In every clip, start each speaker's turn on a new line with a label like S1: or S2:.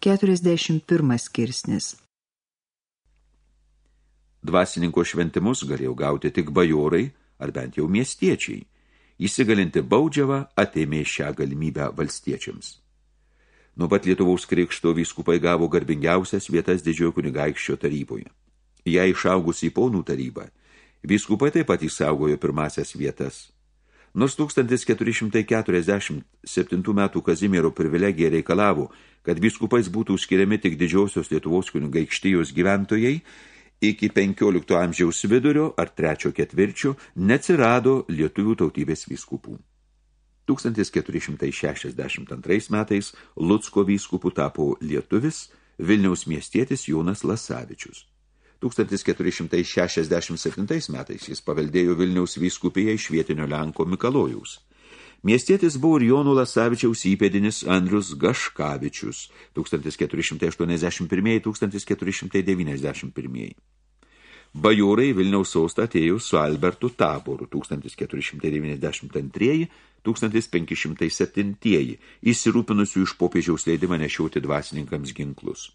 S1: 41 skirsnis
S2: Dvasininko šventimus galėjo gauti tik bajorai ar bent jau miestiečiai. Įsigalinti baudžiavą atėmė šią galimybę valstiečiams. Nuo pat Lietuvaus krikšto vyskupai gavo garbingiausias vietas didžiojo kunigaikščio taryboje. Jei išaugus į ponų tarybą, vyskupai taip pat įsaugojo pirmasias vietas – Nors 1447 metų Kazimiero privilegija reikalavo, kad vyskupais būtų skiriami tik didžiosios Lietuvos kunigaikštijos gyventojai, iki 15 amžiaus vidurio ar trečio ketvirčio neatsirado lietuvių tautybės vyskupų. 1462 metais Lucko vyskupų tapo lietuvis Vilniaus miestietis Jonas Lasavičius. 1467 metais jis paveldėjo Vilniaus vyskupiją iš vietinio Lenko Mikalojaus. Miestietis buvo ir Jonų Lasavičiaus įpėdinis Andrius Gaškavičius 1481-1491. Bajorai Vilniaus saustą atėjo su Albertu Taboru 1492-1507, įsirūpinusių iš popiežiaus leidimą nešiauti dvasininkams ginklus.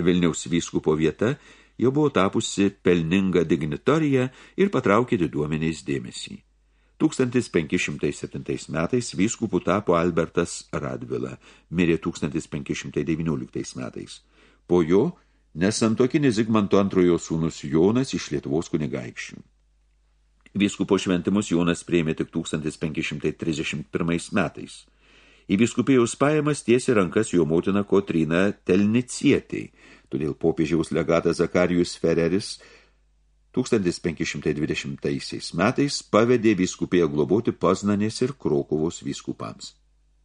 S2: Vilniaus vyskupo vieta jau buvo tapusi pelninga dignitorija ir patraukė diduomeniais dėmesį. 1507 metais vyskupų tapo Albertas Radvila, mirė 1519 metais. Po jo nesantokinis Zigmanto antrojo sūnus Jonas iš Lietuvos kunigaikščių. Vyskupo šventimus Jonas prieimė tik 1531 metais. Į vyskupėjus pajamas tiesi rankas jo motina Kotrina Telnicietiai, todėl popiežiaus legatas Zakarijus Fereris 1520 metais pavedė vyskupėje globoti Poznanės ir Krokovos vyskupams.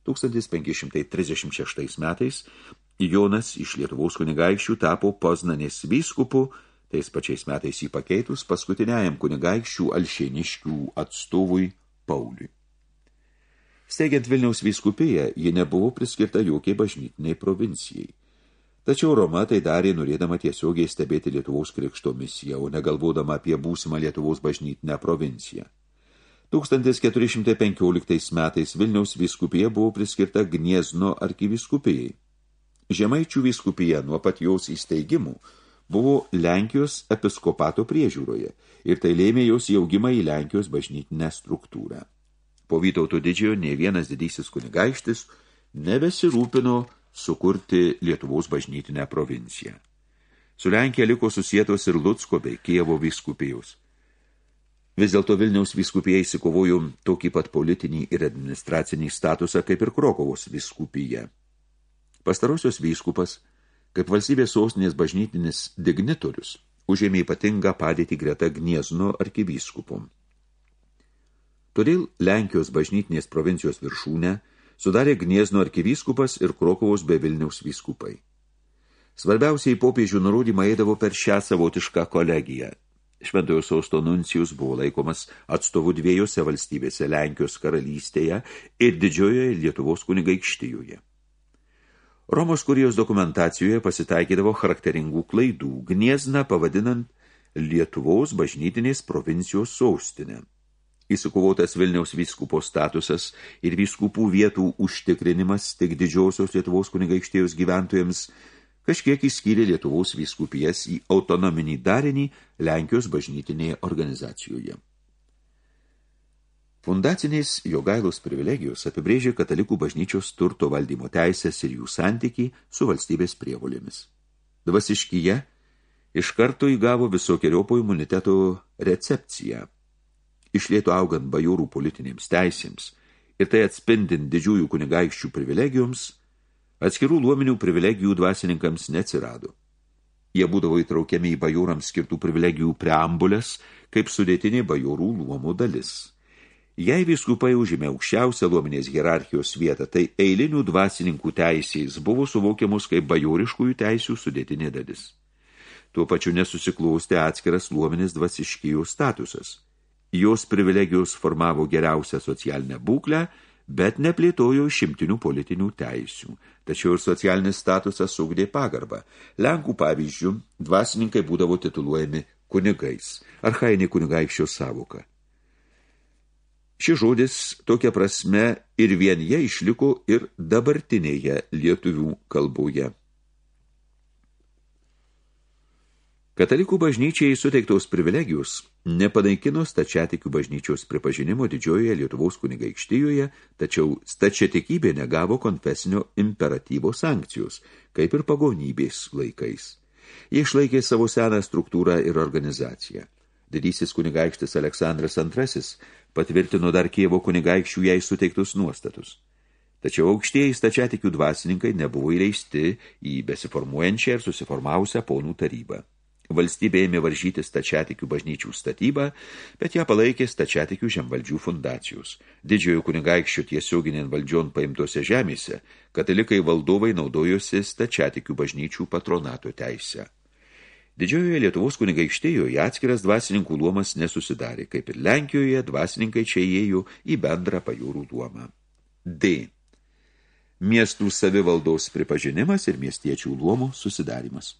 S2: 1536 metais Jonas iš Lietuvos kunigaikščių tapo Poznanės vyskupu, tais pačiais metais jį pakeitus paskutiniajam kunigaikščių alšėniškių atstovui Pauliui. Steigiant Vilniaus vyskupėje, ji nebuvo priskirta jokiai bažnytiniai provincijai. Tačiau Roma tai darė norėdama tiesiogiai stebėti Lietuvos krikšto misiją, o negalvodama apie būsimą Lietuvos bažnytinę provinciją. 1415 metais Vilniaus vyskupija buvo priskirta Gniezno arkivyskupijai. Žemaičių vyskupija nuo pat jos įsteigimų buvo Lenkijos episkopato priežiūroje ir tai lėmė jos jaugimą į Lenkijos bažnytinę struktūrą. Po Vytauto didžiojo ne vienas didysis kunigaištis nebesirūpino sukurti Lietuvos bažnytinę provinciją. Su Lenkija liko susietos ir Lucko bei Kievo vyskupijos. Vis dėlto Vilniaus vyskupija įsikovojo tokį pat politinį ir administracinį statusą kaip ir Krokovos vyskupija. Pastarosios vyskupas, kaip valstybės sostinės bažnytinis dignitorius, užėmė ypatingą padėtį greta Gniezno arkivyskupom. Todėl Lenkijos bažnytinės provincijos viršūnę – sudarė Gniezno arkivyskupas ir Krokovos bei Vilniaus vyskupai. Svarbiausiai popiežių nurodymą eidavo per šią savotišką kolegiją. Šventojo sausto nuncijus buvo laikomas atstovu dviejose valstybėse Lenkijos karalystėje ir didžiojoje Lietuvos kunigaikštijoje. Romos kurijos dokumentacijoje pasitaikydavo charakteringų klaidų, Gniezną pavadinant Lietuvos bažnytinės provincijos sostinę įsikovotas Vilniaus vyskupo statusas ir vyskupų vietų užtikrinimas tik didžiosios Lietuvos kunigaikštėjus gyventojams kažkiek įskyrė Lietuvos vyskupijas į autonominį darinį Lenkijos bažnytinėje organizacijoje. Fundacinės Jogailos privilegijos apibrėžė katalikų bažnyčios turto valdymo teisės ir jų santykį su valstybės prievolėmis. Dvasiškyje iš karto įgavo visokiojopo imuniteto recepciją – išlėtų augant bajorų politinėms teisėms ir tai atspindint didžiųjų kunigaikščių privilegijoms, atskirų luominių privilegijų dvasininkams neatsirado. Jie būdavo įtraukiami į bajorams skirtų privilegijų preambulės kaip sudėtinė bajorų luomų dalis. Jei viskupai užėmė aukščiausią luominės hierarchijos vietą, tai eilinių dvasininkų teisės buvo suvokiamus kaip bajoriškųjų teisių sudėtinė dalis. Tuo pačiu nesusiklausti atskiras luominės dvasiškijų statusas – Jos privilegijos formavo geriausią socialinę būklę, bet neplėtojo šimtinių politinių teisių. Tačiau ir socialinis statusas saugdė pagarbą. Lenkų pavyzdžių dvasininkai būdavo tituluojami kunigais, archainė kunigaikščio savoka. Ši žodis tokia prasme ir vien jie išliko ir dabartinėje lietuvių kalboje. Katalikų bažnyčiai suteiktos privilegijos nepanaikino stačiatikių bažnyčios pripažinimo didžiojoje Lietuvos kunigaikštijoje, tačiau stačiatikybė negavo konfesinio imperatyvo sankcijos, kaip ir pagonybės laikais. Jie išlaikė savo seną struktūrą ir organizaciją. Didysis kunigaikštis Aleksandras II patvirtino dar Kievo kunigaikščių jai suteiktus nuostatus. Tačiau aukštieji stačiatikių dvasininkai nebuvo įleisti į besiformuojančią ir susiformavusią ponų tarybą. Valstybė ėmė varžyti stačiatikių bažnyčių statybą, bet ją palaikė stačiatikių žemvaldžių fundacijos. Didžiojo kunigaikščio tiesioginien valdžion paimtose žemėse, katalikai valdovai naudojosi stačiatikių bažnyčių patronato teisę. Didžiojoje Lietuvos kunigaikštėjoje atskiras dvasininkų luomas nesusidarė, kaip ir Lenkijoje dvasininkai čia įėjo į bendrą pajūrų luomą. D. Miestų savivaldos pripažinimas ir miestiečių luomų susidarimas.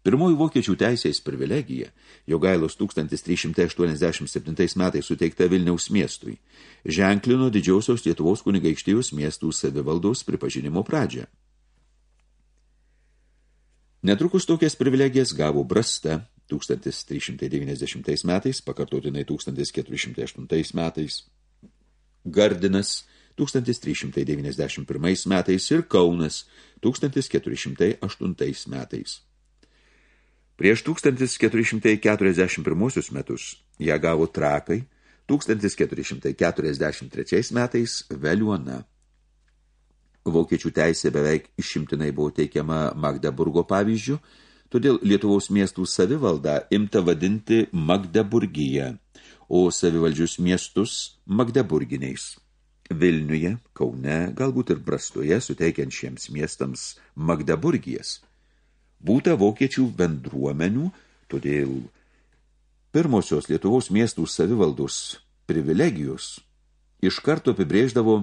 S2: Pirmoji vokiečių teisės privilegija, Jogailos 1387 metais suteikta Vilniaus miestui, ženklino didžiausios Lietuvos kunigaikštijos miestų savivaldos pripažinimo pradžią. Netrukus tokias privilegijas gavo Brasta 1390 metais, pakartotinai 1408 metais, Gardinas 1391 metais ir Kaunas 1408 metais. Prieš 1441 metus ją gavo Trakai, 1443 metais Veliuona. Vokiečių teisė beveik išimtinai buvo teikiama Magdeburgo pavyzdžių, todėl Lietuvos miestų savivaldą imta vadinti Magdeburgiją, o savivaldžius miestus Magdeburginiais. Vilniuje, Kaune, galbūt ir Brastoje suteikiančiems miestams Magdeburgijas – būta vokiečių bendruomenių, todėl pirmosios Lietuvos miestų savivaldos privilegijos iš karto apibrėždavo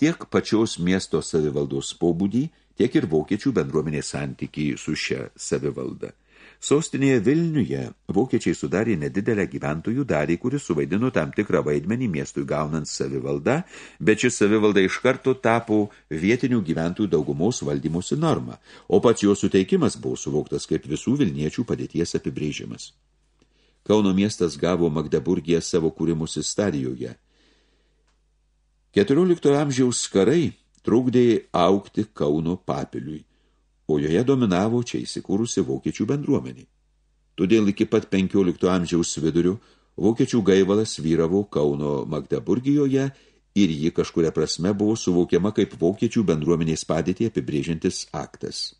S2: tiek pačios miesto savivaldos pobūdį, tiek ir vokiečių bendruomenės santykį su šia savivalda. Sostinėje Vilniuje vokiečiai sudarė nedidelę gyventojų dalį, kuris suvaidino tam tikrą vaidmenį miestui gaunant savivaldą, bet šis savivalda iš karto tapo vietinių gyventojų daugumos valdymosi norma, o pats jo suteikimas buvo suvoktas kaip visų Vilniečių padėties apibrėžimas. Kauno miestas gavo Magdeburgiją savo kūrimusi stadijoje. 14 amžiaus karai trukdė aukti Kauno papiliui o joje dominavo čia įsikūrusi vokiečių bendruomenė. Todėl iki pat 15 amžiaus vidurių vokiečių gaivalas vyravo Kauno Magdeburgijoje ir ji kažkuria prasme buvo suvokiama kaip vokiečių bendruomenės padėtį apibrėžiantis aktas.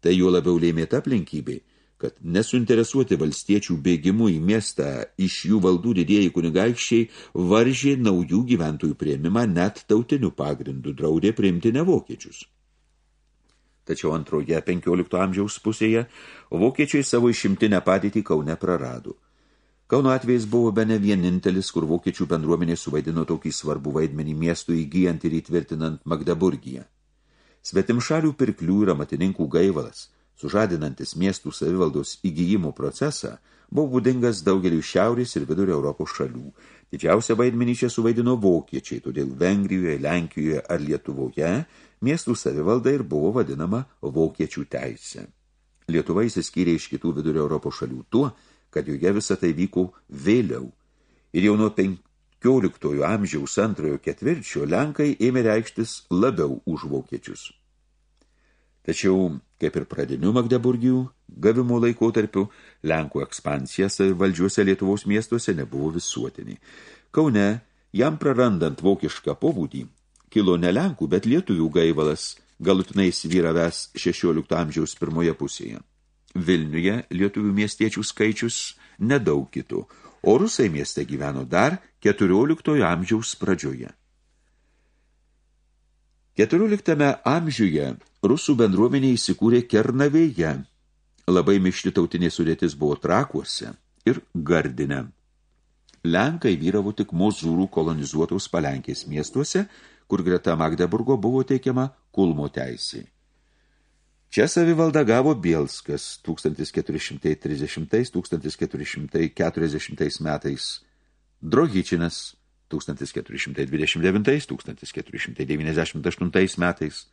S2: Tai jo labiau lėmė ta aplinkybė, kad nesuinteresuoti valstiečių bėgimu į miestą iš jų valdų didėjai kunigaikščiai varžė naujų gyventojų prieimimą net tautinių pagrindų draudė priimti ne vokiečius tačiau antroje 15 amžiaus pusėje vokiečiai savo išimtinę padėtį Kaune prarado. Kauno atvejais buvo bene vienintelis, kur vokiečių bendruomenė suvaidino tokį svarbų vaidmenį miestų įgyjant ir įtvirtinant Magdeburgiją. Svetimšalių pirklių ir amatininkų gaivalas, sužadinantis miestų savivaldos įgyjimo procesą, buvo būdingas daugeliu šiaurės ir vidurio Europos šalių. Didžiausią vaidmenį čia suvaidino vokiečiai, todėl Vengrijoje, Lenkijoje ar Lietuvoje miestų savivalda ir buvo vadinama vokiečių teisė. Lietuva įsiskyrė iš kitų vidurio Europos šalių tuo, kad joje visą tai vyko vėliau. Ir jau nuo 15 amžiaus antrojo ketvirčio Lenkai ėmė reikštis labiau už vokiečius. Tačiau, kaip ir pradinių Magdeburgijų, gavimo laikotarpiu, Lenkų ekspansija savivaldžiuose Lietuvos miestuose nebuvo visuotinė. Kaune, jam prarandant vokišką pobūdį, kilo ne Lenkų, bet lietuvių gaivalas, galutinai įsivyravęs 16 amžiaus pirmoje pusėje. Vilniuje lietuvių miestiečių skaičius nedaug kitų, o rusai mieste gyveno dar 14 amžiaus pradžioje. 14 amžiuje rusų bendruomenė įsikūrė Kernavėje. Labai mišti tautinė sudėtis buvo trakuose ir gardinė. Lenkai vyravo tik mozūrų kolonizuotos palenkės miestuose, kur greta Magdeburgo buvo teikiama kulmo teisė. Čia savivaldą gavo Bielskas 1430-1440 metais, Drohičinas 1429-1498 metais,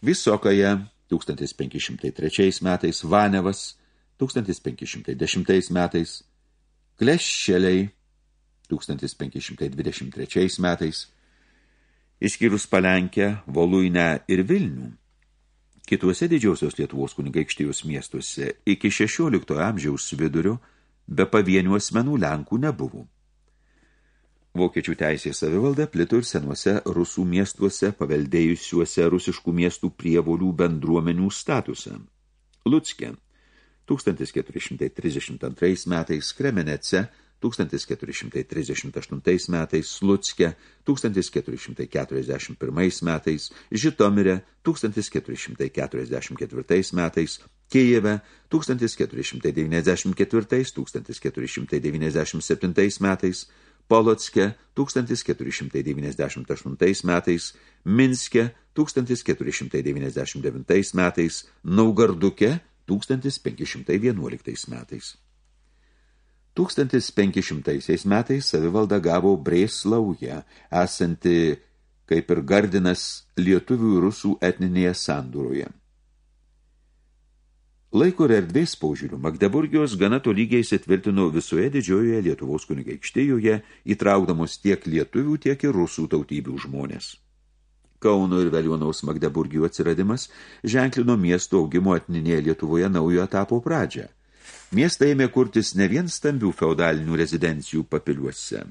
S2: Visokaja 1503 metais, Vanevas 1510 metais, Kleščeliai 1523 metais, išskyrus Palenkę, Voluinę ir Vilnių. Kituose didžiausios Lietuvos kunigaikštijos miestuose iki 16 amžiaus vidurio be pavienių asmenų Lenkų nebuvo. Vokiečių teisės savivalda plito ir senuose rusų miestuose paveldėjusiuose rusiškų miestų prievolių bendruomenių statusą. Lutske 1432 metais, Kremenece 1438 metais, Slucke 1441 metais, Žitomire 1444 metais, Kijeve 1494-1497 metais, Polocke 1498 metais, Minske 1499 metais, Naugarduke 1511 metais. 1500 metais savivalda gavo Breislauja, esanti kaip ir Gardinas lietuvių rusų etninėje sandūroje. Laiko ir erdvės paužiūrių Magdeburgijos gana tolygiai įsitvirtino visoje didžiojoje Lietuvos kunigaikštijoje, įtraukdamos tiek lietuvių, tiek ir rusų tautybių žmonės. Kauno ir Veliuonaus Magdeburgijų atsiradimas ženklino miesto augimo etninėje Lietuvoje naujo etapo pradžią. Miestą ėmė kurtis ne vien stambių feudalinių rezidencijų papiliuose.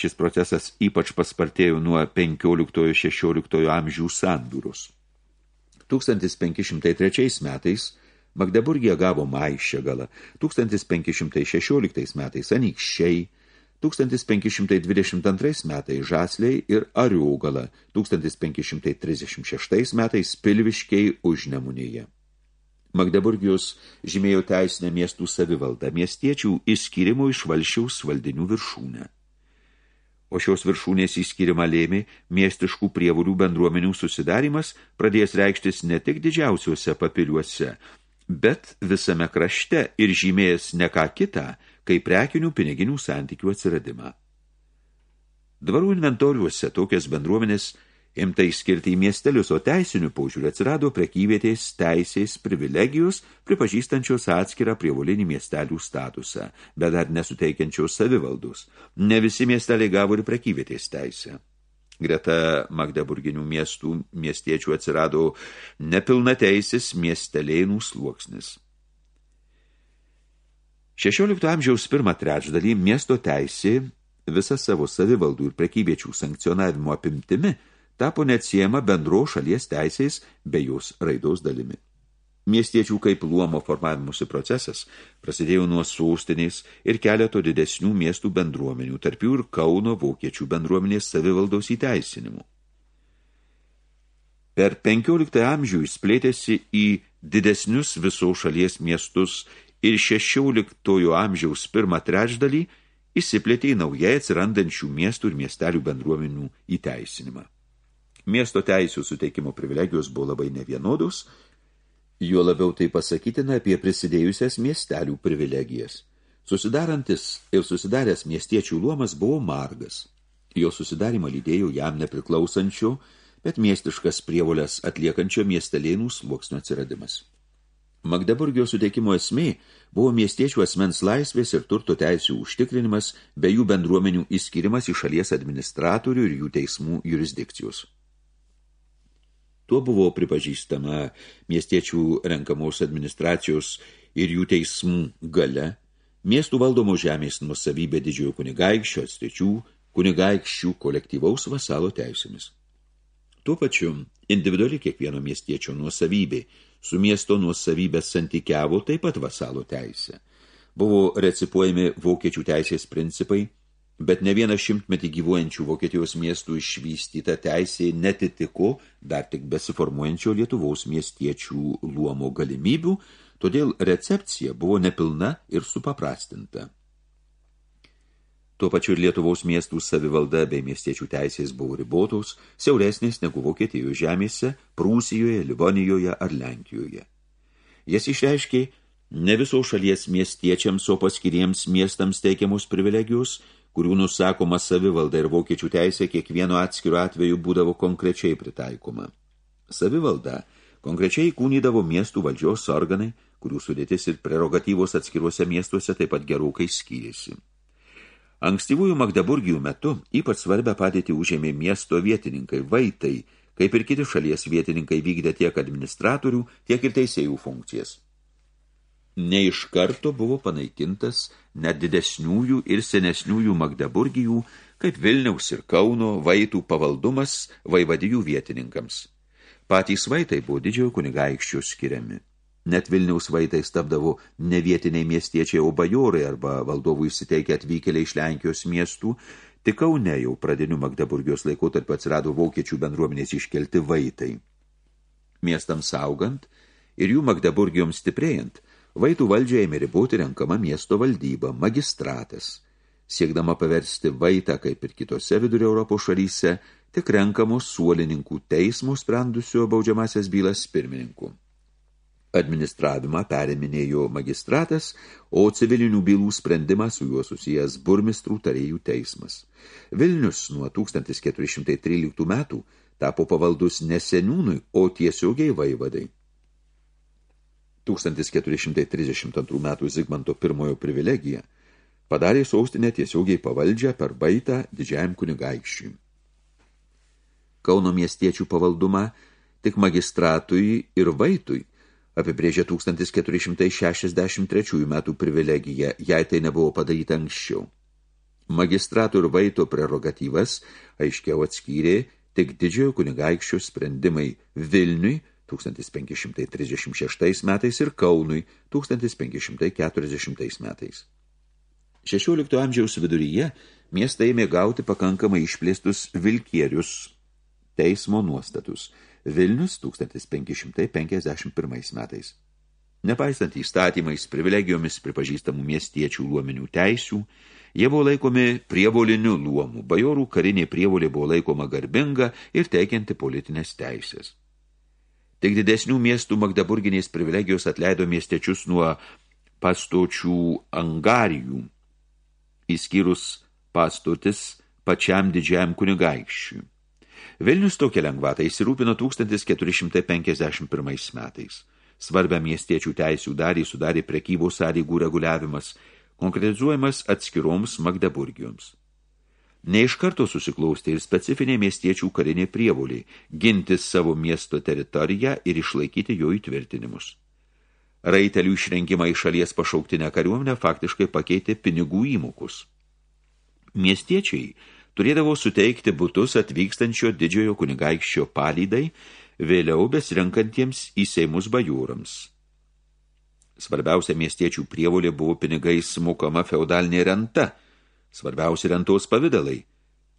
S2: Šis procesas ypač paspartėjo nuo 15-16 amžių sandūros. 1503 metais Magdeburgija gavo Maišegalą, 1516 metais Anykščiai, 1522 metais Žasliai ir Ariūgala, 1536 metais Pilviškiai užnemunėje. Magdeburgijos žymėjo teisinę miestų savivaldą, miestiečių išskyrimo iš valšiaus valdinių viršūnę. O šios viršūnės įskyrimą lėmė miestiškų prievolių bendruomenių susidarimas pradės reikštis ne tik didžiausiuose papiliuose, bet visame krašte ir žymėjęs ne ką kitą – kaip prekinių piniginių santykių atsiradimą. Dvarų inventoriuose tokias bendruomenės imtai skirti į miestelius, o teisinių paužiūrį atsirado prekyvietės teisės privilegijos, pripažįstančios atskirą prievolinį miestelių statusą, bet dar nesuteikiančios savivaldus. Ne visi miesteliai gavo ir prekyvietės teisę. Greta Magdeburginių miestų miestiečių atsirado nepilnateisis miestelėnų sluoksnis. 16 amžiaus pirmą trečdalį miesto teisė visą savo savivaldų ir prekybiečių sankcionavimo apimtimi tapo neatsiejama bendro šalies teisės bei jos raidos dalimi. Miestiečių kaip luomo formavimusi procesas prasidėjo nuo sostinės ir keleto didesnių miestų bendruomenių, tarp jų ir Kauno vokiečių bendruomenės savivaldos įteisinimų. Per 15 amžių jis plėtėsi į didesnius viso šalies miestus ir 16 amžiaus pirmą trečdalį įsiplėtė į naujai atsirandančių miestų ir miestelių bendruomenių įteisinimą. Miesto teisių suteikimo privilegijos buvo labai nevienodos, juo labiau tai pasakytina apie prisidėjusias miestelių privilegijas. Susidarantis ir susidaręs miestiečių luomas buvo margas. Jo susidarimą lydėjo jam nepriklausančio, bet miestiškas prievolės atliekančio miestelėnų sluoksnio atsiradimas. Magdeburgijos suteikimo esmė buvo miestiečių asmens laisvės ir turto teisių užtikrinimas bei jų bendruomenių įskirimas į šalies administratorių ir jų teismų jurisdikcijos. Tuo buvo pripažįstama miestiečių renkamos administracijos ir jų teismų gale, miestų valdomo žemės nusavybė didžiojo kunigaikščio atstečių, kunigaikščių kolektyvaus vasalo teisėmis. Tuo pačiu individuali kiekvieno miestiečio nuosavybė – su miesto nuosavybės santykiavo taip pat vasalo teisė. Buvo recipuojami vokiečių teisės principai, bet ne vieną šimtmetį gyvuojančių Vokietijos miestų išvystyta teisė netitiko dar tik besiformuojančio Lietuvos miestiečių luomo galimybių, todėl recepcija buvo nepilna ir supaprastinta. Tuo pačiu ir Lietuvos miestų savivalda bei miestiečių teisės buvo ribotos, siauresnės negu Vokietijos žemėse, Prūsijoje, Livonijoje ar Lenkijoje. Jas išreiškė ne viso šalies miestiečiams, o paskiriems miestams teikiamos privilegijos, kurių nusakoma savivalda ir vokiečių teisė kiekvieno atskiru atveju būdavo konkrečiai pritaikoma. Savivalda konkrečiai kūnydavo miestų valdžios organai, kurių sudėtis ir prerogatyvos atskiruose miestuose taip pat gerokai skyrėsi. Ankstyvųjų Magdeburgijų metu ypač svarbę padėtį užėmė miesto vietininkai, vaitai, kaip ir kiti šalies vietininkai vykdė tiek administratorių, tiek ir teisėjų funkcijas. Ne iš karto buvo panaikintas net didesniųjų ir senesniųjų Magdeburgijų, kaip Vilniaus ir Kauno vaitų pavaldumas vaivadijų vietininkams. Patys vaitai buvo didžiojo kunigaikščio skiriami. Net Vilniaus vaitais tapdavo ne vietiniai miestiečiai, o bajorai arba valdovų įsiteikę atvykėliai iš Lenkijos miestų, tik Kaune jau pradinių Magdeburgijos laikotarpio atsirado vokiečių bendruomenės iškelti vaitai. Miestams augant ir jų Magdeburgijoms stiprėjant, vaitų valdžią ėmė riboti renkama miesto valdyba, magistratas. Siekdama paversti vaitą, kaip ir kitose vidurio Europos šalyse, tik renkamos suolininkų teismo sprendusio baudžiamasias bylas pirmininku. Administravimą perėminėjo magistratas, o civilinių bylų sprendimą su juo susijęs burmistrų tarėjų teismas. Vilnius nuo 1413 metų tapo pavaldus neseniūnui, o tiesiogiai vaivadai. 1432 metų Zigmanto pirmojo privilegija padarė sostinę tiesiogiai pavaldžią per baitą didžiajam kunigaikščiui. Kauno miestiečių pavaldumą tik magistratui ir vaitui apibrėžė 1463 metų privilegiją, jei tai nebuvo padaryta anksčiau. Magistratų ir vaito prerogatyvas aiškiau atskyrė tik didžiojo kunigaikščio sprendimai Vilniui 1536 metais ir Kaunui 1540 metais. 16 amžiaus viduryje miestą ėmė gauti pakankamai išplėstus vilkierius teismo nuostatus – Vilnius 1551 metais. Nepaisant įstatymais, privilegijomis pripažįstamų miestiečių luominių teisių, jie buvo laikomi prievoliniu luomu, bajorų karinė prievolė buvo laikoma garbinga ir teikianti politinės teisės. Tik didesnių miestų Magdeburginės privilegijos atleido miestiečius nuo pastočių angarijų, įskyrus pastotis pačiam didžiajam kunigaikščiui. Vilnius tokia lengvata įsirūpino 1451 metais. Svarbę miestiečių teisių darį sudarė prekybos sąlygų reguliavimas, konkretizuojamas atskiroms Magdeburgijoms. Ne iš karto susiklaustė ir specifinė miestiečių karinė prievolė – ginti savo miesto teritoriją ir išlaikyti jo įtvirtinimus. Raitelių išrengimą į šalies pašauktinę kariuomenę faktiškai pakeitė pinigų įmokus. Miestiečiai – turėdavo suteikti butus atvykstančio didžiojo kunigaikščio palydai, vėliau besirenkantiems į seimus bajūrams. Svarbiausia miestiečių prievolė buvo pinigais mokama feudalinė renta, svarbiausi rentos pavidalai –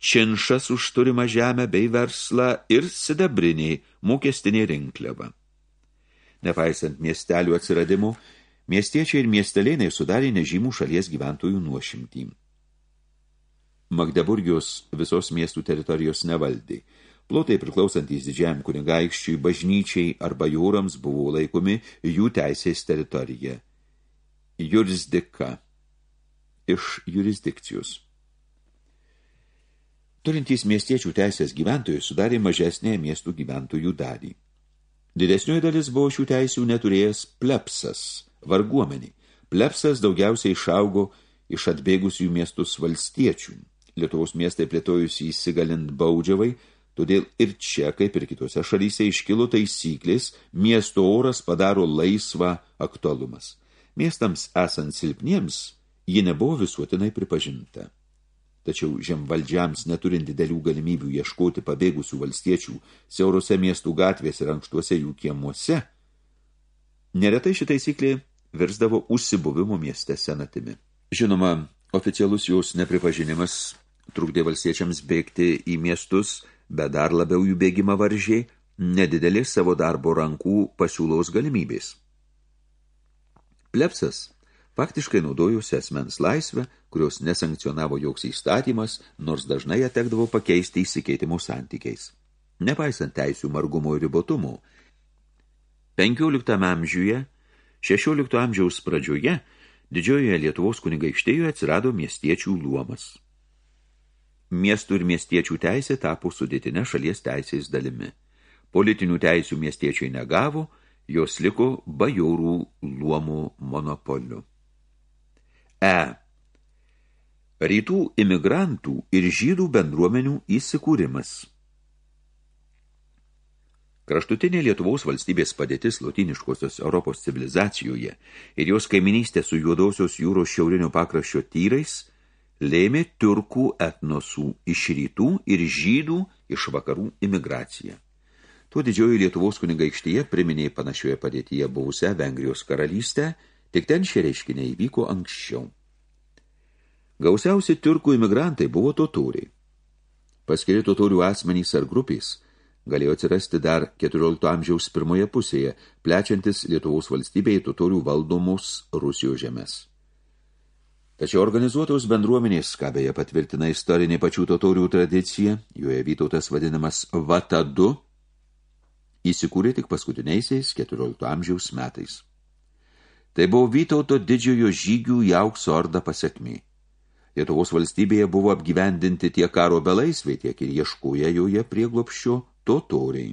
S2: činšas už turimą žemę bei verslą ir sidabriniai mokestinė rinkliava. Nepaisant miestelių atsiradimų, miestiečiai ir miestelėnai sudarė nežymų šalies gyventojų nuošimtym. Magdeburgijos visos miestų teritorijos nevaldė. Plotai priklausantys didžiajam kunigaikščiui bažnyčiai arba jūrams buvo laikomi jų teisės teritorija. Jurisdika iš jurisdikcijos. Turintys miestiečių teisės gyventojai sudarė mažesnė miestų gyventojų dalį. Didesnioji dalis buvo šių teisių neturėjęs plepsas, varguomenį. Plepsas daugiausiai išaugo iš atbėgusių miestus valstiečių. Lietuvos miestai plėtojusi įsigalint baudžiavai, todėl ir čia, kaip ir kitose šalyse, iškilo taisyklės, miesto oras padaro laisvą aktualumas. Miestams esant silpniems, ji nebuvo visuotinai pripažinta. Tačiau žemvaldžiams neturint didelių galimybių ieškoti pabėgusių valstiečių siaurose miestų gatvės ir ankštuose jų kiemuose, neretai ši taisyklė virsdavo užsibuvimo mieste senatimi. Žinoma, oficialus jos nepripažinimas trukdė valstiečiams bėgti į miestus, bet dar labiau jų bėgimą varžiai nedidelės savo darbo rankų pasiūlaus galimybės. Plepsas faktiškai naudojusi asmens laisvę, kurios nesankcionavo joks įstatymas, nors dažnai atekdavo pakeisti įsikeitimų santykiais. Nepaisant teisių margumo ir ribotumų, 15 amžiuje, 16 amžiaus pradžioje, didžiojoje Lietuvos kunigaikštėjoje atsirado miestiečių luomas – Miestų ir miestiečių teisė tapo sudėtinė šalies teisės dalimi. Politinių teisių miestiečiai negavo, jos liko bajorų luomų monopoliu. E. Rytų imigrantų ir žydų bendruomenių įsikūrimas. Kraštutinė Lietuvos valstybės padėtis lotiniškosios Europos civilizacijoje ir jos kaiminystė su juodosios jūros šiaurinio pakraščio tyrais lėmė turkų etnosų iš rytų ir žydų iš vakarų imigraciją. Tuo didžioji Lietuvos kunigaikštyje priminė panašioje padėtyje buvusią Vengrijos karalystę, tik ten šie reiškiniai įvyko anksčiau. Gausiausi turkų imigrantai buvo totoriai. Paskiri totorių asmenys ar grupės galėjo atsirasti dar 14 amžiaus pirmoje pusėje, plečiantis Lietuvos valstybėje totorių valdomos Rusijos žemės. Tačiau organizuotos bendruomenės, ką beje patvirtina istorinė pačių totorių tradicija, joje Vytautas vadinamas Vatadu, įsikūrė tik paskutiniaisiais 14 amžiaus metais. Tai buvo Vytauto didžiojo žygių į aukso ordą pasiekmė. Lietuvos valstybėje buvo apgyvendinti tiek karo belaisvė, tiek ir ieškoja joje prieglopščio totoriai.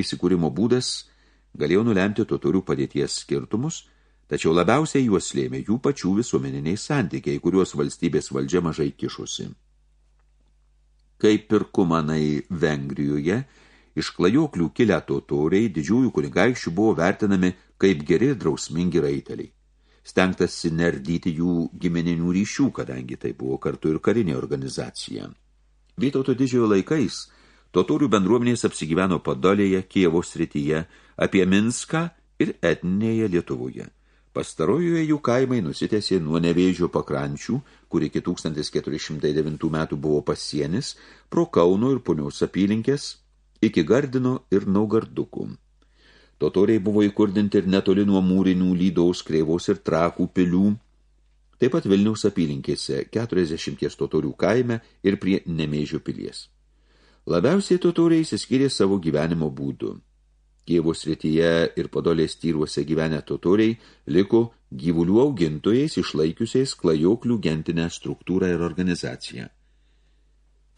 S2: Įsikūrimo būdas galėjo nulemti totorių padėties skirtumus, tačiau labiausiai juos lėmė jų pačių visuomeniniai santykiai, kuriuos valstybės valdžia mažai kišusi. Kaip ir kumanai Vengrijoje, iš klajoklių kilę totoriai didžiųjų kunigaikščių buvo vertinami kaip geri drausmingi raiteliai. Stengtasi nerdyti jų gimeninių ryšių, kadangi tai buvo kartu ir karinė organizacija. Vytauto didžiojo laikais totorių bendruomenės apsigyveno Podolėje, Kievo srityje, apie Minską ir etninėje Lietuvoje. Pastarojoje jų kaimai nusitėsė nuo nevėžio pakrančių, kur iki 1409 metų buvo pasienis, pro Kauno ir Puniaus apylinkės, iki Gardino ir Naugardukų. Totoriai buvo įkurdinti ir netoli nuo mūrinių lydaus, kreivos ir trakų pilių, taip pat Vilniaus apylinkėse 40 totorių kaime ir prie Nemėžio pilies. Labiausiai totoriai įsiskyrė savo gyvenimo būdu. Kievo srityje ir podolės tyruose gyvenę totoriai liko gyvulių augintojais išlaikiusiais klajoklių gentinę struktūrą ir organizaciją.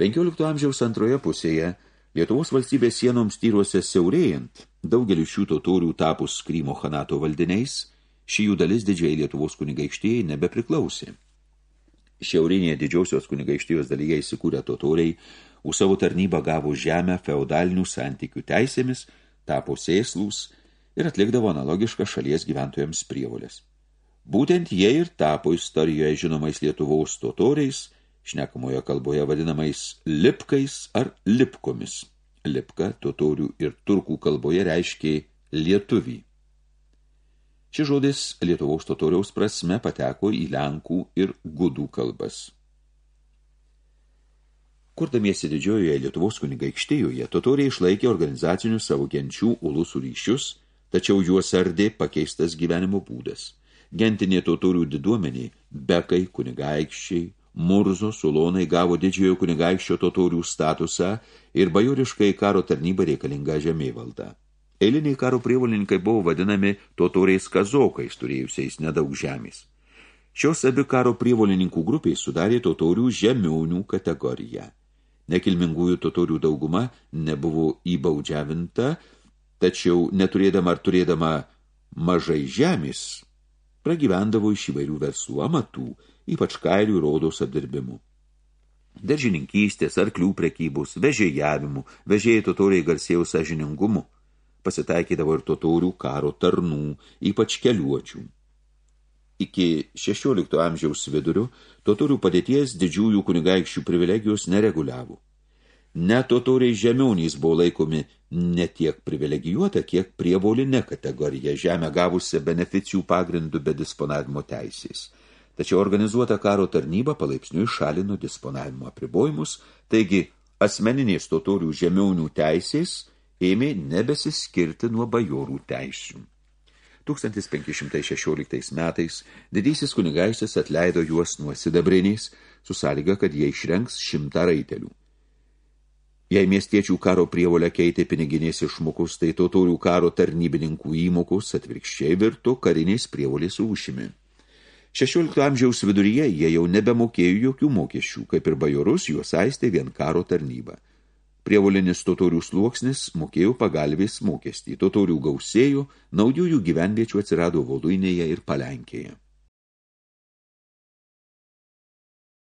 S2: 15 amžiaus antroje pusėje Lietuvos valstybės sienoms tyruose siaurėjant, daugelis šių totorių tapus Krymo Hanato valdiniais, ši jų dalis didžiai Lietuvos kunigaikštėjai nebepriklausė. Šiaurinėje didžiausios kunigaikštijos dalyje įsikūrę totoriai, už savo tarnybą gavo žemę feudalinių santykių teisėmis, tapo sėslūs ir atlikdavo analogišką šalies gyventojams prievolės. Būtent jie ir tapo istorijoje žinomais Lietuvos totoriais – šnekamoje kalboje vadinamais lipkais ar lipkomis. Lipka totorių ir turkų kalboje reiškė lietuvį. Šis žodis Lietuvos totoriaus prasme pateko į Lenkų ir Gudų kalbas. Kurdamiesi didžiojoje Lietuvos kunigaikštėjoje, totoriai išlaikė organizacinius savo genčių ulusų ryšius, tačiau juos ardė pakeistas gyvenimo būdas. Gentinė totorių diduomeniai, bekai, kunigaikščiai, Murzo sulonai gavo didžiojo kunigaikščio totorių statusą ir bajoriškai karo tarnybą reikalingą žemėvaldą. Eiliniai karo prievolininkai buvo vadinami totoriais kazokais, turėjusiais nedaug žemės. Šios abi karo prievolininkų grupiai sudarė totorių žemiaunių kategoriją. Nekilmingųjų totorių dauguma nebuvo įbaudžiavinta, tačiau neturėdama ar turėdama mažai žemės, pragyvendavo iš įvairių verslų amatų – ypač kailių ir odos apdirbimu. Daržininkystės, arklių prekybos, vežėjavimų, vežėjai totoriai garsėjo sažiningumu, pasitaikydavo ir totorių karo tarnų, ypač keliuočių. Iki 16 amžiaus vidurio totorių padėties didžiųjų kunigaikščių privilegijos nereguliavo. Net totoriai žemiaunys buvo laikomi ne tiek privilegijuota, kiek prievolinė kategorija žemę gavusi beneficijų pagrindų be disponavimo teisės – tačiau organizuota karo tarnyba palaipsniui šalino disponavimo apribojimus, taigi asmeninės totorių žemiaunių teisės ėmė nebesiskirti nuo bajorų teisių. 1516 metais didysis kunigaistis atleido juos nuo sidabriniais, su sąlyga, kad jie išrenks šimtą raitelių. Jei miestiečių karo prievolę keitė piniginės išmokus, tai totorių karo tarnybininkų įmokus atvirkščiai virto kariniais prievolės užšimi. XVI amžiaus viduryje jie jau nebemokėjo jokių mokesčių, kaip ir bajorus juos aistė vien karo tarnybą. Prievolinis totorių sluoksnis mokėjo pagalbės mokestį, totorių gausėjo, naujųjų gyvenviečių atsirado Voluinėje ir Palenkėje.